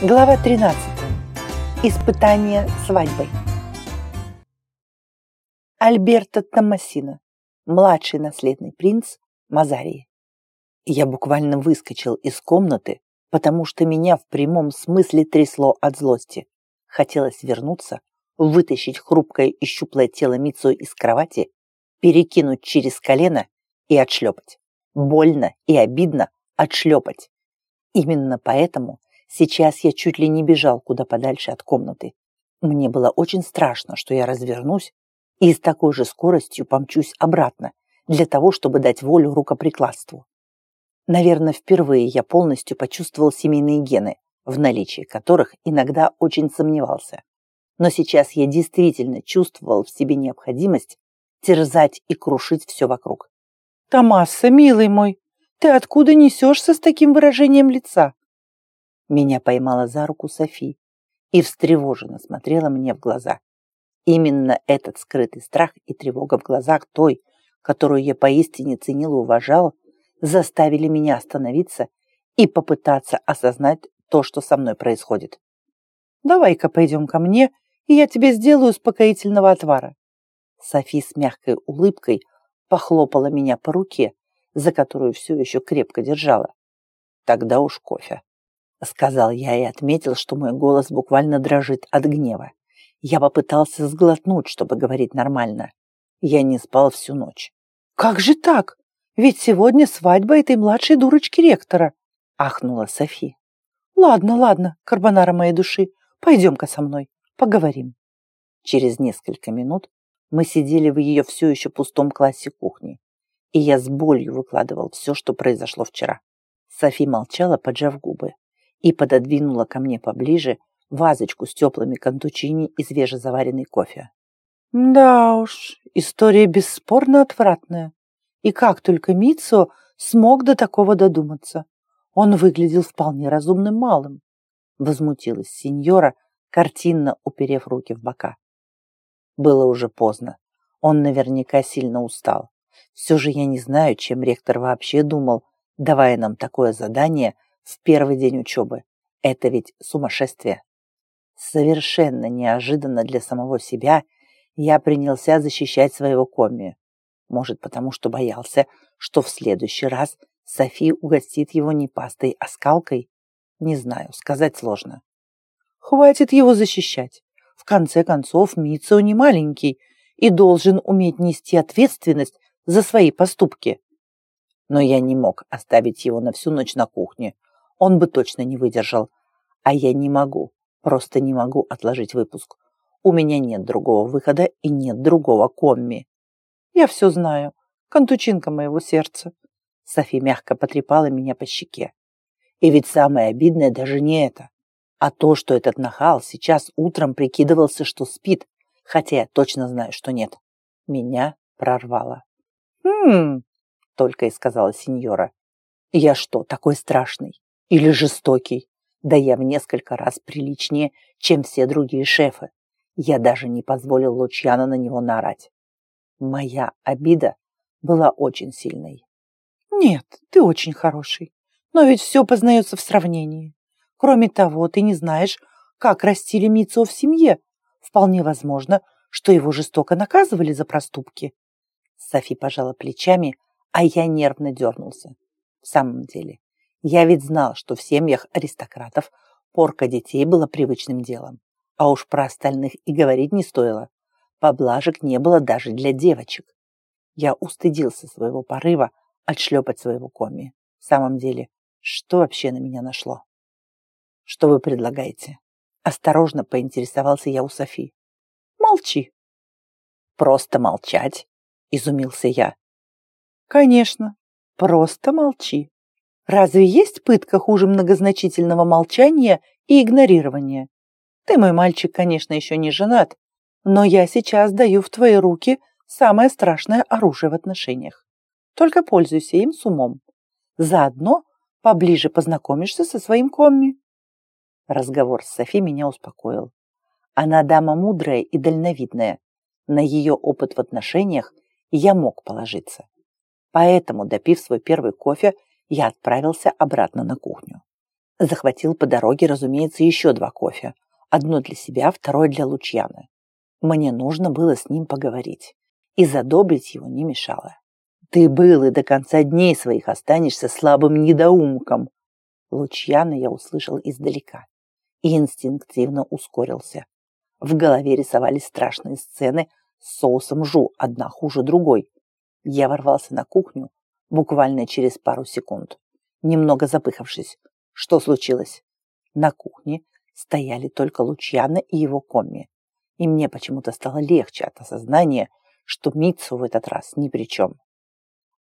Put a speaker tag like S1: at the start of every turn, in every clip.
S1: Глава 13. Испытание свадьбой. Альберто Томасино, младший наследный принц Мазарии. Я буквально выскочил из комнаты, потому что меня в прямом смысле трясло от злости. Хотелось вернуться, вытащить хрупкое и щуплое тело Мицу из кровати, перекинуть через колено и отшлепать. Больно и обидно отшлепать. Именно поэтому Сейчас я чуть ли не бежал куда подальше от комнаты. Мне было очень страшно, что я развернусь и с такой же скоростью помчусь обратно, для того, чтобы дать волю рукоприкладству. Наверное, впервые я полностью почувствовал семейные гены, в наличии которых иногда очень сомневался. Но сейчас я действительно чувствовал в себе необходимость терзать и крушить все вокруг.
S2: «Томаса, милый мой, ты откуда несешься с таким выражением лица?»
S1: Меня поймала за руку Софи и встревоженно смотрела мне в глаза. Именно этот скрытый страх и тревога в глазах той, которую я поистине ценил и уважал, заставили меня остановиться и попытаться осознать то, что со мной происходит.
S2: «Давай-ка пойдем ко мне, и я тебе сделаю успокоительного отвара».
S1: Софи с мягкой улыбкой похлопала меня по руке, за которую все еще крепко держала. Тогда уж кофе. Сказал я и отметил, что мой голос буквально дрожит от гнева. Я попытался сглотнуть, чтобы говорить нормально. Я не спал всю ночь.
S2: «Как же так? Ведь сегодня свадьба этой младшей дурочки ректора!» ахнула Софи. «Ладно, ладно, карбонара моей души, пойдем-ка со мной, поговорим».
S1: Через несколько минут мы сидели в ее все еще пустом классе кухни, и я с болью выкладывал все, что произошло вчера. Софи молчала, поджав губы и пододвинула ко мне поближе вазочку с теплыми контучини и свежезаваренный кофе.
S2: Да уж, история бесспорно отвратная. И как только Митсо смог до такого додуматься? Он выглядел вполне разумным малым. Возмутилась сеньора, картинно уперев руки в бока.
S1: Было уже поздно. Он наверняка сильно устал. Все же я не знаю, чем ректор вообще думал, давая нам такое задание – в первый день учебы. Это ведь сумасшествие. Совершенно неожиданно для самого себя я принялся защищать своего комми. Может, потому что боялся, что в следующий раз Софи угостит его не пастой, а скалкой? Не знаю, сказать сложно.
S2: Хватит его защищать. В конце концов, Митсо не маленький и должен уметь нести ответственность за свои поступки.
S1: Но я не мог оставить его на всю ночь на кухне он бы точно не выдержал. А я не могу, просто не могу отложить выпуск. У меня нет другого выхода и нет другого комми.
S2: Я все знаю. Контучинка моего сердца.
S1: Софи мягко потрепала меня по щеке. И ведь самое обидное даже не это, а то, что этот нахал сейчас утром прикидывался, что спит, хотя я точно знаю, что нет. Меня прорвало.
S2: «Хм...»
S1: — только и сказала сеньора. «Я что, такой страшный? Или жестокий. Да я в несколько раз приличнее, чем все другие шефы. Я даже не позволил Лучьяна на него наорать. Моя обида была очень сильной.
S2: Нет, ты очень хороший. Но ведь все познается в сравнении. Кроме того, ты не знаешь, как растили Митсо в семье. Вполне возможно, что его жестоко наказывали за проступки.
S1: Софи пожала плечами, а я нервно дернулся. В самом деле, я ведь знал, что в семьях аристократов порка детей была привычным делом. А уж про остальных и говорить не стоило. Поблажек не было даже для девочек. Я устыдился своего порыва отшлепать своего коми. В самом деле, что вообще на меня нашло? Что вы предлагаете? Осторожно поинтересовался я у Софи.
S2: Молчи.
S1: Просто молчать? Изумился я.
S2: Конечно, просто молчи. Разве есть пытка хуже многозначительного молчания и игнорирования? Ты, мой мальчик, конечно, еще не женат, но я сейчас даю в твои руки самое страшное оружие в отношениях. Только пользуйся им с умом. Заодно поближе познакомишься со своим комми.
S1: Разговор с Софи меня успокоил. Она дама мудрая и дальновидная. На ее опыт в отношениях я мог положиться. Поэтому, допив свой первый кофе, я отправился обратно на кухню. Захватил по дороге, разумеется, еще два кофе. Одно для себя, второе для Лучьяны. Мне нужно было с ним поговорить. И задобрить его не мешало. Ты был и до конца дней своих останешься слабым недоумком. Лучьяна я услышал издалека и инстинктивно ускорился. В голове рисовались страшные сцены с соусом жу, одна хуже другой. Я ворвался на кухню буквально через пару секунд, немного запыхавшись. Что случилось? На кухне стояли только Лучьяна и его комми. И мне почему-то стало легче от осознания, что Митсу в этот раз ни при чем.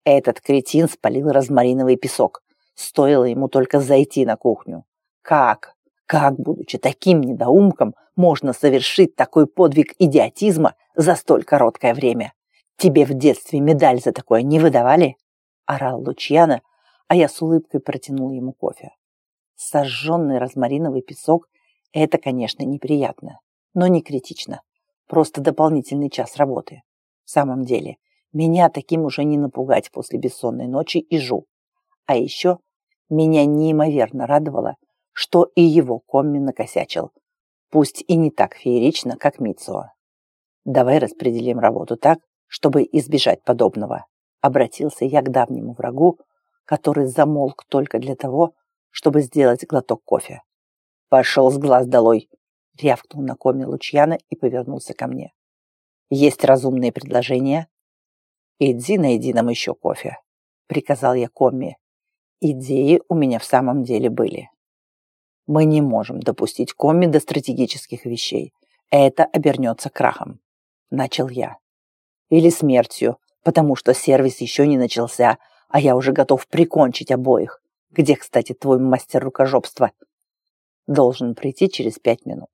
S1: Этот кретин спалил розмариновый песок. Стоило ему только зайти на кухню. Как? Как, будучи таким недоумком, можно совершить такой подвиг идиотизма за столь короткое время? Тебе в детстве медаль за такое не выдавали? Орал Лучьяна, а я с улыбкой протянул ему кофе. Сожженный розмариновый песок – это, конечно, неприятно, но не критично. Просто дополнительный час работы. В самом деле, меня таким уже не напугать после бессонной ночи и жу. А еще меня неимоверно радовало, что и его комми накосячил. Пусть и не так феерично, как Митсуо. Давай распределим работу так, чтобы избежать подобного. Обратился я к давнему врагу, который замолк только для того, чтобы сделать глоток кофе. «Пошел с глаз долой!» — рявкнул на коме Лучьяна и повернулся ко мне. «Есть разумные предложения?» «Иди найди нам еще кофе», — приказал я Комми. Идеи у меня в самом деле были. Мы не можем допустить Комми до стратегических вещей. Это обернется крахом. Начал я. Или смертью, потому что сервис еще не начался, а я уже готов прикончить обоих. Где, кстати, твой мастер рукожопства? Должен прийти через пять минут.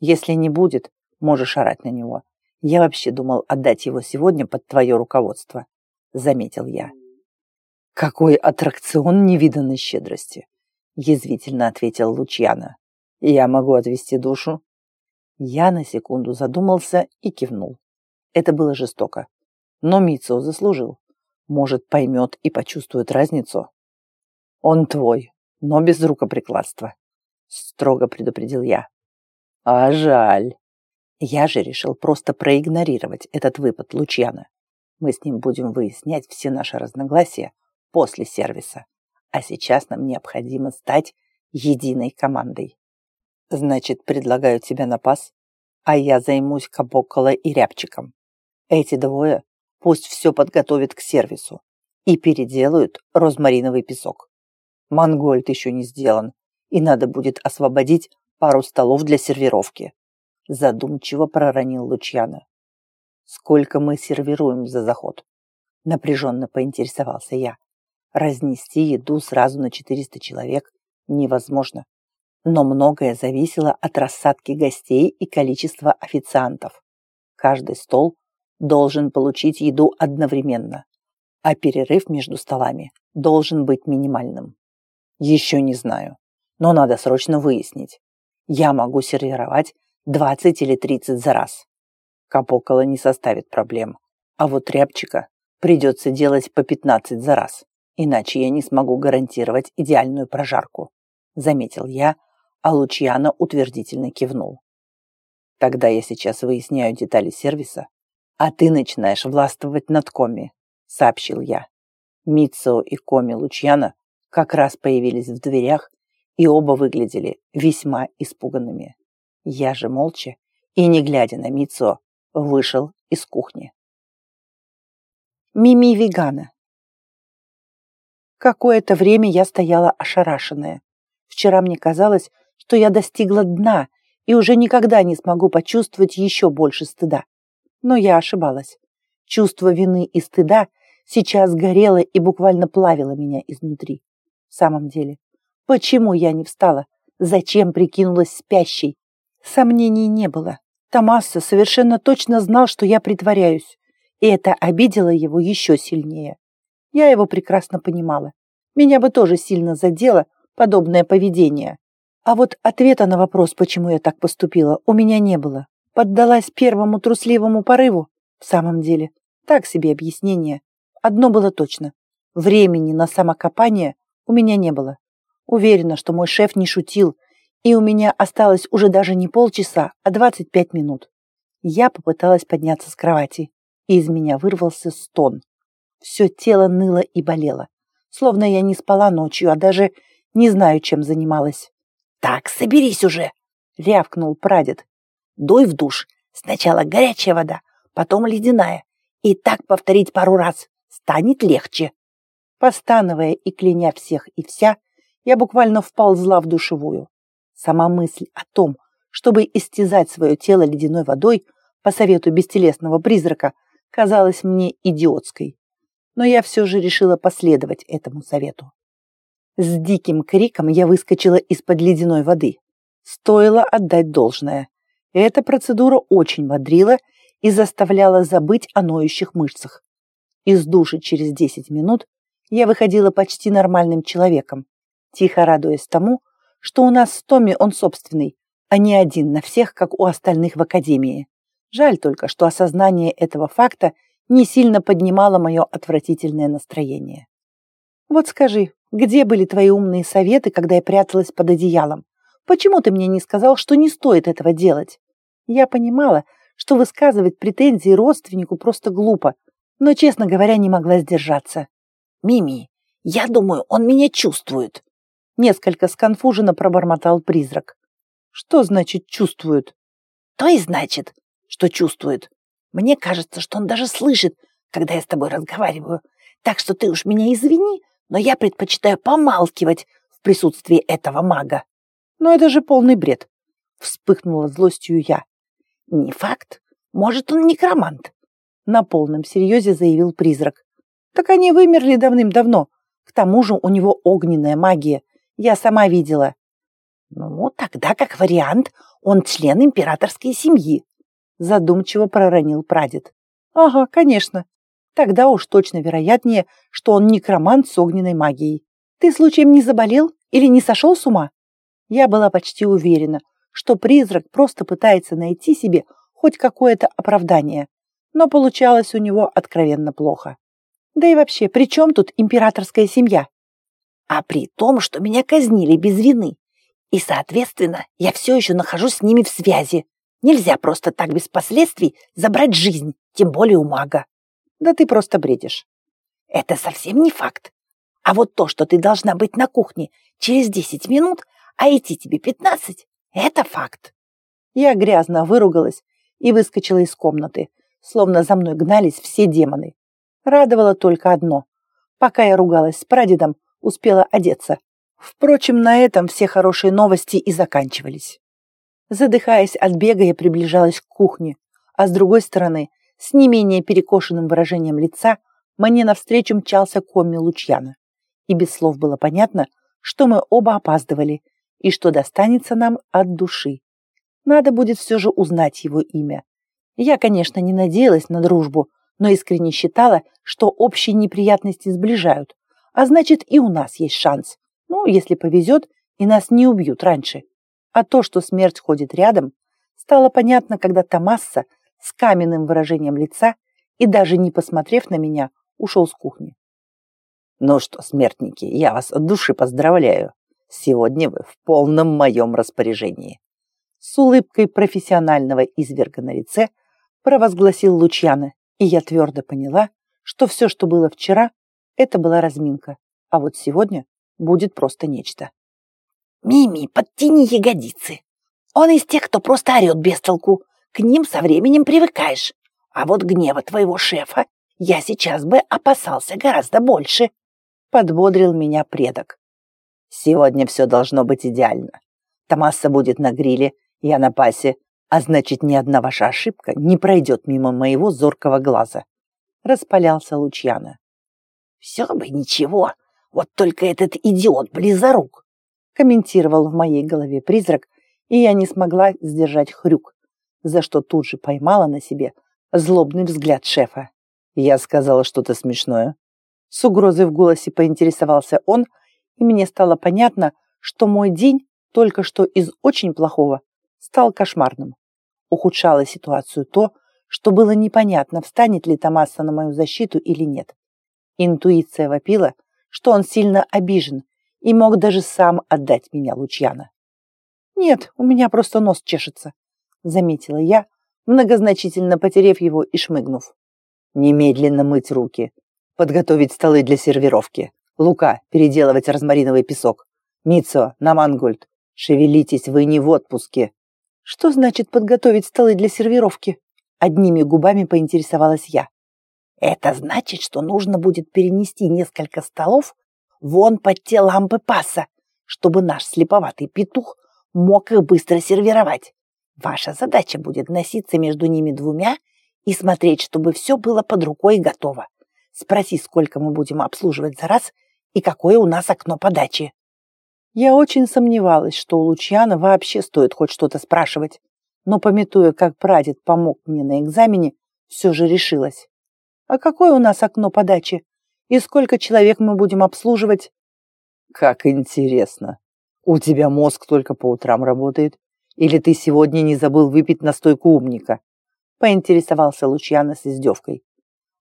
S1: Если не будет, можешь орать на него. Я вообще думал отдать его сегодня под твое руководство, заметил я. Какой аттракцион невиданной щедрости язвительно ответил Лучьяна. Я могу отвести душу? Я на секунду задумался и кивнул. Это было жестоко. Но Митсо заслужил. Может, поймет и почувствует разницу. Он твой, но без рукоприкладства. Строго предупредил я. А жаль. Я же решил просто проигнорировать этот выпад Лучьяна. Мы с ним будем выяснять все наши разногласия после сервиса а сейчас нам необходимо стать единой командой. Значит, предлагаю тебя на пас, а я займусь Кабоккола и Рябчиком. Эти двое пусть все подготовят к сервису и переделают розмариновый песок. Мангольд еще не сделан, и надо будет освободить пару столов для сервировки. Задумчиво проронил Лучьяна. Сколько мы сервируем за заход? Напряженно поинтересовался я. Разнести еду сразу на 400 человек невозможно. Но многое зависело от рассадки гостей и количества официантов. Каждый стол должен получить еду одновременно, а перерыв между столами должен быть минимальным. Еще не знаю, но надо срочно выяснить. Я могу сервировать 20 или 30 за раз. Капокола не составит проблем, а вот рябчика придется делать по 15 за раз иначе я не смогу гарантировать идеальную прожарку», заметил я, а Лучьяно утвердительно кивнул. «Тогда я сейчас выясняю детали сервиса, а ты начинаешь властвовать над Коми», сообщил я. Митсо и Коми Лучьяно как раз появились в дверях и оба выглядели весьма испуганными. Я же молча и, не глядя на Митсо, вышел из кухни. Мими вегана. Какое-то время я стояла ошарашенная. Вчера мне казалось, что я достигла дна и уже никогда не смогу почувствовать еще больше стыда. Но я ошибалась. Чувство вины и стыда сейчас горело и буквально плавило меня изнутри. В самом деле, почему я не встала? Зачем прикинулась спящей? Сомнений не было. Томасо совершенно точно знал, что я притворяюсь, и это обидело его еще сильнее. Я его прекрасно понимала. Меня бы тоже сильно задело подобное поведение. А вот ответа на вопрос, почему я так поступила, у меня не было. Поддалась первому трусливому порыву? В самом деле, так себе объяснение. Одно было точно. Времени на самокопание у меня не было.
S2: Уверена, что мой шеф не шутил, и у меня осталось уже даже не полчаса, а 25 минут. Я попыталась подняться с кровати, и из меня вырвался стон. Все тело ныло и болело, словно я не спала ночью, а даже не знаю, чем занималась.
S1: «Так, соберись уже!» — рявкнул прадед. «Дуй в душ. Сначала горячая вода, потом ледяная. И так повторить пару раз. Станет легче».
S2: Постановая и кляня всех и вся, я буквально вползла в душевую. Сама мысль о том, чтобы истязать свое тело ледяной водой по совету бестелесного призрака, казалась мне идиотской. Но я все же решила последовать этому совету. С диким криком я выскочила из-под ледяной воды. Стоило отдать должное. Эта процедура очень бодрила и заставляла забыть о ноющих мышцах. Из души через 10 минут я выходила почти нормальным человеком, тихо радуясь тому, что у нас с Томми он собственный, а не один на всех, как у остальных в академии. Жаль только, что осознание этого факта не сильно поднимало мое отвратительное настроение. Вот скажи, где были твои умные советы, когда я пряталась под одеялом? Почему ты мне не сказал, что не стоит этого делать? Я понимала, что высказывать претензии родственнику просто глупо, но, честно говоря, не могла сдержаться.
S1: «Мими, я думаю, он меня чувствует», —
S2: несколько сконфуженно пробормотал призрак. «Что значит «чувствует»?»
S1: «То и значит, что чувствует. Мне кажется, что он даже слышит, когда я с тобой разговариваю. Так что ты уж меня извини, но я предпочитаю помалкивать в присутствии этого мага.
S2: Но это же полный бред, вспыхнула злостью я.
S1: Не факт. Может, он некромант.
S2: На полном серьезе заявил призрак. Так они вымерли давным-давно. К тому же у него огненная магия. Я сама видела.
S1: Ну, тогда, как вариант, он член императорской семьи.
S2: Задумчиво проронил прадед. Ага, конечно. Тогда уж точно вероятнее, что он некромант с огненной магией. Ты случаем не заболел или не сошел с ума? Я была почти уверена, что призрак просто пытается найти себе хоть какое-то оправдание, но получалось у него откровенно плохо. Да и вообще, при чем тут императорская семья?
S1: А при том, что меня казнили без вины. И, соответственно, я все еще нахожусь с ними в связи. Нельзя просто так без последствий забрать жизнь, тем более у мага.
S2: Да ты просто бредишь.
S1: Это совсем не факт. А вот то, что ты должна быть на кухне через 10 минут, а идти тебе 15, это факт.
S2: Я грязно выругалась и выскочила из комнаты, словно за мной гнались все демоны. Радовало только одно. Пока я ругалась с прадедом, успела одеться. Впрочем, на этом все хорошие новости и заканчивались. Задыхаясь от бега, я приближалась к кухне, а с другой стороны с не менее перекошенным выражением лица мне навстречу мчался Коми Лучьяна. И без слов было понятно, что мы оба опаздывали и что достанется нам от души. Надо будет все же узнать его имя. Я, конечно, не надеялась на дружбу, но искренне считала, что общие неприятности сближают, а значит и у нас есть шанс. Ну, если повезет, и нас не убьют раньше. А то, что смерть ходит рядом, стало понятно, когда Томасса с каменным выражением лица и даже не посмотрев на меня, ушел с кухни.
S1: «Ну что, смертники, я вас от души поздравляю. Сегодня вы в полном моем распоряжении».
S2: С улыбкой профессионального изверга на лице провозгласил Лучьяна, и я твердо поняла, что все, что было вчера, это была разминка, а вот сегодня будет просто нечто.
S1: «Мими, подтяни ягодицы. Он из тех, кто просто орет без толку, к ним со временем привыкаешь. А вот гнева твоего шефа я сейчас бы опасался гораздо больше», — подбодрил меня предок. «Сегодня все должно быть идеально. Томаса будет на гриле, я на пасе, а значит, ни одна ваша ошибка не пройдет мимо моего зоркого глаза», — распалялся Лучьяна. «Все бы ничего, вот только этот идиот близорук», — комментировал в моей голове призрак, и я не смогла сдержать хрюк за что тут же поймала на себе злобный взгляд шефа. Я сказала что-то смешное. С угрозой в голосе поинтересовался он, и мне стало понятно, что мой день только что из очень плохого стал кошмарным. Ухудшало ситуацию то, что было непонятно, встанет ли Томаса на мою защиту или нет. Интуиция вопила, что он сильно обижен и мог даже сам отдать меня Лучьяна.
S2: «Нет, у меня просто нос чешется», — заметила я, многозначительно потерев его и шмыгнув.
S1: «Немедленно мыть руки, подготовить столы для сервировки, Лука, переделывать розмариновый песок, Мицо, на Мангольд, шевелитесь, вы не в отпуске».
S2: «Что значит подготовить столы для сервировки?» Одними губами поинтересовалась я.
S1: «Это значит, что нужно будет перенести несколько столов вон под те лампы паса, чтобы наш слеповатый петух мог их быстро сервировать. Ваша задача будет носиться между ними двумя и смотреть, чтобы все было под рукой и готово. Спроси, сколько мы будем обслуживать за раз и какое у нас окно подачи.
S2: Я очень сомневалась, что у Лучьяна вообще стоит хоть что-то спрашивать, но, пометуя, как прадед помог мне на экзамене, все же решилась. А какое у нас окно подачи? И сколько человек мы будем обслуживать?
S1: Как интересно. У тебя мозг только по утрам работает? Или ты сегодня не забыл выпить настойку умника? Поинтересовался Лучьяна с издевкой.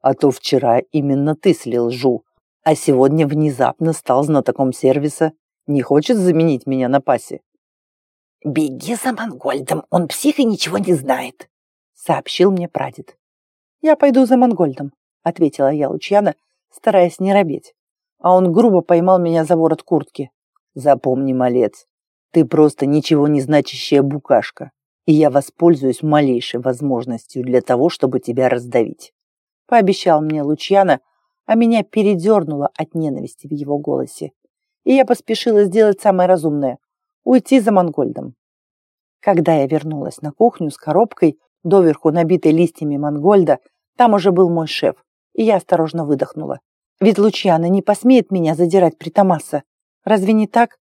S1: А то вчера именно ты слил жу, а сегодня внезапно стал знатоком сервиса. Не хочет заменить меня на пасе? «Беги за Монгольдом, он псих и ничего не знает», — сообщил мне прадед.
S2: «Я пойду за Монгольдом», — ответила я Лучьяна, стараясь не робеть. А он грубо поймал меня за ворот куртки.
S1: «Запомни, малец, ты просто ничего не значащая букашка, и я воспользуюсь малейшей возможностью для того, чтобы тебя раздавить», —
S2: пообещал мне Лучьяна, а меня передернуло от ненависти в его голосе. И я поспешила сделать самое разумное — уйти за Монгольдом. Когда я вернулась на кухню с коробкой, доверху набитой листьями Монгольда, там уже был мой шеф, и я осторожно выдохнула. Ведь Лучьяна не посмеет меня задирать при Томаса. Разве не так?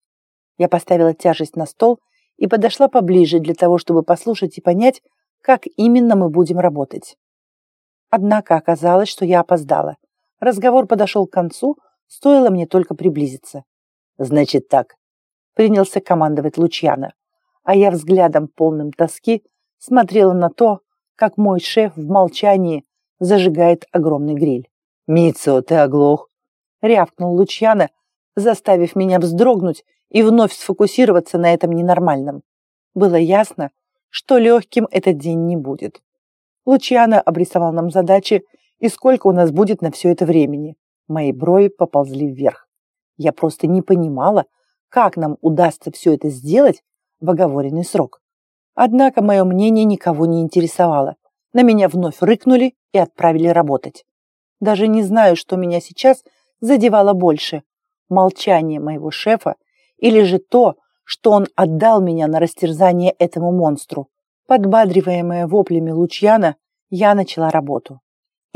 S2: Я поставила тяжесть на стол и подошла поближе для того, чтобы послушать и понять, как именно мы будем работать. Однако оказалось, что я опоздала. Разговор подошел к концу, стоило мне только приблизиться.
S1: «Значит так», — принялся командовать Лучьяна, а я взглядом полным тоски смотрела на то, как мой шеф в молчании зажигает огромный гриль. «Митцо, ты оглох!» — рявкнул Лучьяна, заставив меня вздрогнуть и вновь сфокусироваться на этом ненормальном. Было ясно, что легким этот день не будет.
S2: Лучьяна обрисовал нам задачи и сколько у нас будет на все это времени. Мои брови поползли вверх. Я просто не понимала, как нам удастся все это сделать в оговоренный срок. Однако мое мнение никого не интересовало. На меня вновь рыкнули и отправили работать. Даже не знаю, что меня сейчас задевало больше – молчание моего шефа или же то, что он отдал меня на растерзание этому монстру. Подбадриваемая воплями Лучьяна, я начала работу.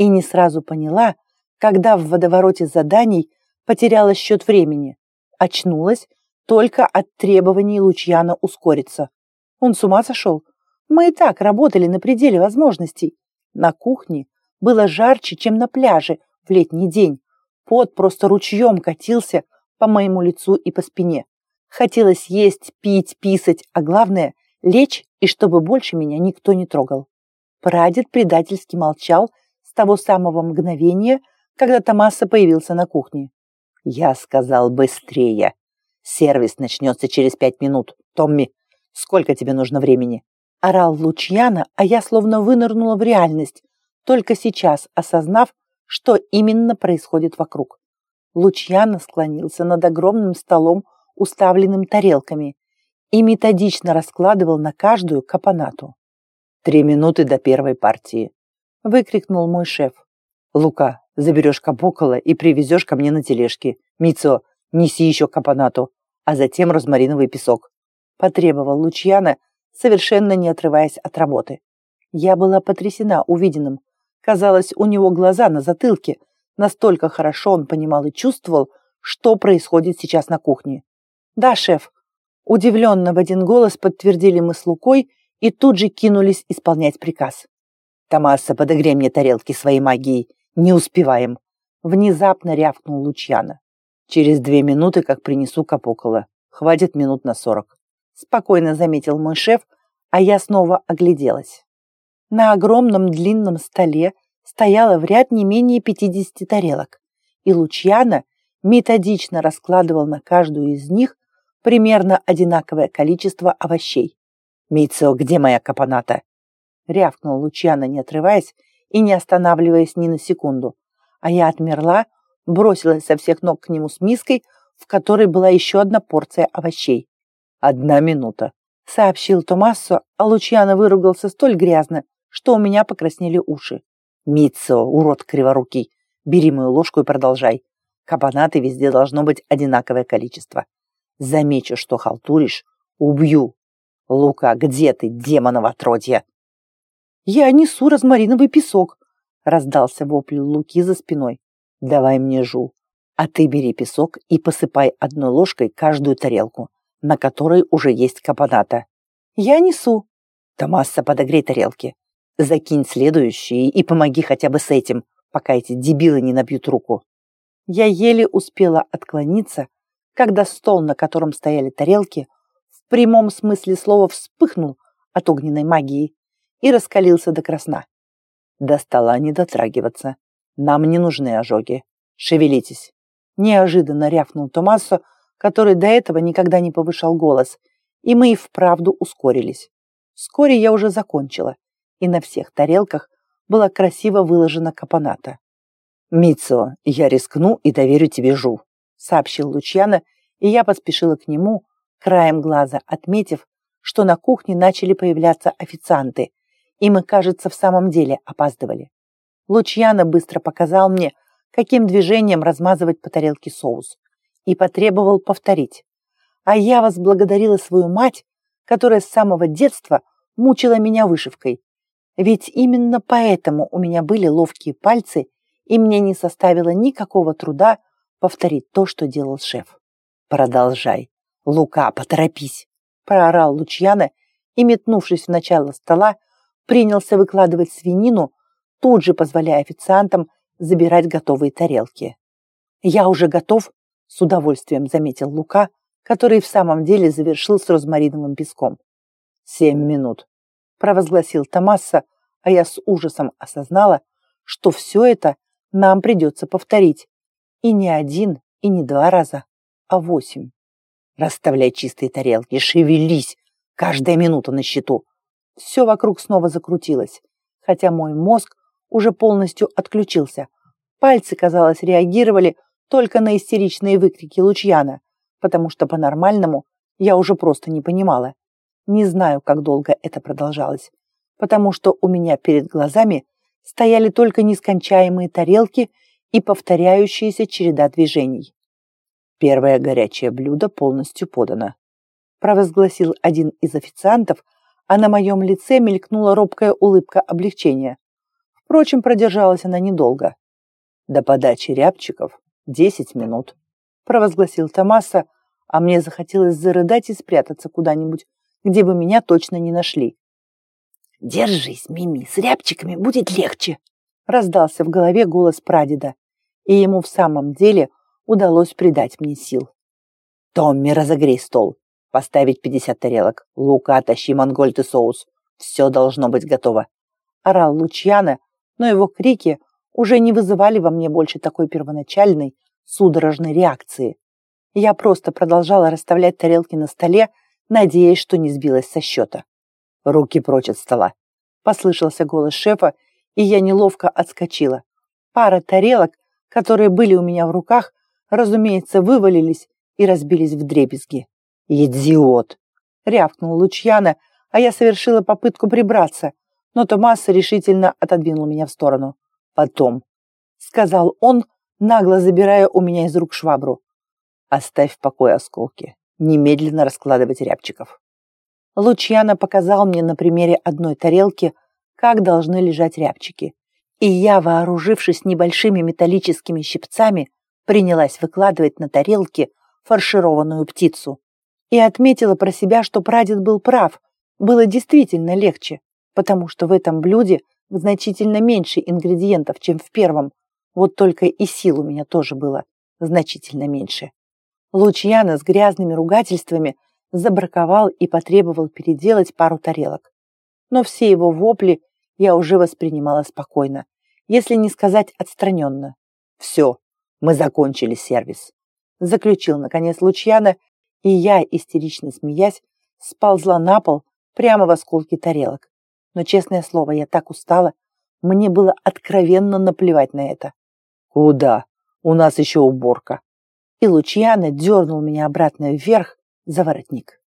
S2: И не сразу поняла, когда в водовороте заданий потеряла счет времени. Очнулась только от требований Лучьяна ускориться. Он с ума сошел? Мы и так работали на пределе возможностей. На кухне было жарче, чем на пляже в летний день. Пот просто ручьем катился по моему лицу и по спине. Хотелось есть, пить, писать, а главное – лечь, и чтобы больше меня никто не трогал. Прадед предательски молчал с того самого мгновения, когда Томаса появился на кухне.
S1: «Я сказал быстрее. Сервис начнется через пять минут. Томми, сколько тебе нужно времени?»
S2: Орал Лучьяна, а я словно вынырнула в реальность, только сейчас осознав, что именно происходит вокруг. Лучьяна склонился над огромным столом, уставленным тарелками, и методично раскладывал на каждую капонату.
S1: «Три минуты до первой партии», — выкрикнул мой шеф. «Лука, заберешь капокола и привезешь ко мне на тележке. Мицо, неси еще капонату, а затем розмариновый песок», — потребовал Лучьяна, совершенно не отрываясь от работы. Я была потрясена увиденным, Казалось, у него глаза на затылке. Настолько хорошо он понимал и чувствовал, что происходит сейчас на кухне. «Да, шеф». Удивленно в один голос подтвердили мы с Лукой и тут же кинулись исполнять приказ. «Томаса, подогрей мне тарелки своей магией. Не успеваем!» Внезапно рявкнул Лучьяна. «Через две минуты, как принесу капокола. Хватит минут на сорок».
S2: Спокойно заметил мой шеф, а я снова огляделась. На огромном длинном столе стояло в ряд не менее 50 тарелок, и Лучьяна
S1: методично раскладывал на каждую из них примерно одинаковое количество овощей. «Митсо, где моя капоната?» Рявкнул Лучьяна, не отрываясь и не останавливаясь ни на секунду. А я отмерла, бросилась со всех ног к нему с миской, в которой была еще одна порция овощей. «Одна минута», — сообщил Томассо, а Лучьяна выругался столь грязно, что у меня покраснели уши. «Митсо, урод криворукий, бери мою ложку и продолжай. Кабанаты везде должно быть одинаковое количество. Замечу, что халтуришь, убью. Лука, где ты, демоново отродье?»
S2: «Я несу розмариновый песок», — раздался вопль Луки за спиной.
S1: «Давай мне жу, а ты бери песок и посыпай одной ложкой каждую тарелку, на которой уже есть капоната».
S2: «Я несу».
S1: «Томасса, подогрей тарелки. Закинь следующие и помоги хотя бы с этим, пока эти дебилы не набьют руку».
S2: Я еле успела отклониться, когда стол, на котором стояли тарелки, в прямом смысле слова вспыхнул от огненной магии и раскалился до красна.
S1: До стола не дотрагиваться. Нам не нужны ожоги. Шевелитесь.
S2: Неожиданно рявкнул Томасо, который до этого никогда не повышал голос, и мы и вправду ускорились. Вскоре я уже закончила, и на всех тарелках была красиво выложена капоната.
S1: «Митсо, я рискну и доверю тебе Жу», — сообщил Лучьяно, и я поспешила к нему, краем глаза отметив, что на кухне начали появляться официанты, и мы, кажется, в самом деле опаздывали. Лучьяно быстро показал мне, каким движением размазывать по тарелке соус, и потребовал повторить. А я возблагодарила свою мать, которая с самого детства мучила меня вышивкой. Ведь именно поэтому у меня были ловкие пальцы, и мне не составило никакого труда повторить то, что делал шеф. «Продолжай. Лука, поторопись!» – проорал Лучьяно и, метнувшись в начало стола, принялся выкладывать свинину, тут же позволяя официантам забирать готовые тарелки. «Я уже готов», — с удовольствием заметил Лука, который в самом деле завершил с розмариновым песком. «Семь минут», — провозгласил Томасса, а я с ужасом осознала, что все это нам придется повторить. И не один, и не два раза, а восемь. Расставляй чистые тарелки, шевелись, каждая минута на счету все вокруг снова закрутилось, хотя мой мозг уже полностью отключился. Пальцы, казалось, реагировали только на истеричные выкрики Лучьяна, потому что по-нормальному я уже просто не понимала. Не знаю, как долго это продолжалось, потому что у меня перед глазами стояли только нескончаемые тарелки и повторяющаяся череда движений. Первое горячее блюдо полностью подано. Провозгласил один из официантов, а на моем лице мелькнула робкая улыбка облегчения. Впрочем, продержалась она недолго. До подачи рябчиков десять минут, провозгласил Томаса, а мне захотелось зарыдать и спрятаться куда-нибудь, где бы меня точно не нашли. «Держись, Мими, с рябчиками будет легче!» раздался в голове голос прадеда, и ему в самом деле удалось придать мне сил. «Томми, разогрей стол!» Поставить 50 тарелок. Лука, тащи мангольд и соус. Все должно быть готово. Орал Лучьяна, но его крики уже не вызывали во мне больше такой первоначальной, судорожной реакции. Я просто продолжала расставлять тарелки на столе, надеясь, что не сбилась со счета. «Руки прочь от стола!» Послышался голос шефа, и я неловко отскочила. Пара тарелок, которые были у меня в руках, разумеется, вывалились и разбились в дребезги. «Идиот!» — рявкнул Лучьяна, а я совершила попытку прибраться, но Томаса решительно отодвинул меня в сторону. «Потом», — сказал он, нагло забирая у меня из рук швабру. «Оставь в покое осколки. Немедленно раскладывать рябчиков». Лучьяна показал мне на примере одной тарелки, как должны лежать рябчики. И я, вооружившись небольшими металлическими щипцами, принялась выкладывать на тарелки фаршированную птицу и отметила про себя, что прадед был прав. Было действительно легче, потому что в этом блюде значительно меньше ингредиентов, чем в первом. Вот только и сил у меня тоже было значительно меньше. Лучьяна с грязными ругательствами забраковал и потребовал переделать пару тарелок. Но все его вопли я уже воспринимала спокойно, если не сказать отстраненно. Все, Мы закончили сервис. Заключил, наконец, Лучьяна, и я, истерично смеясь, сползла на пол прямо в осколки тарелок. Но, честное слово, я так устала, мне было откровенно наплевать на это. «Куда? У нас еще уборка». И Лучьяна дернул меня обратно вверх за воротник.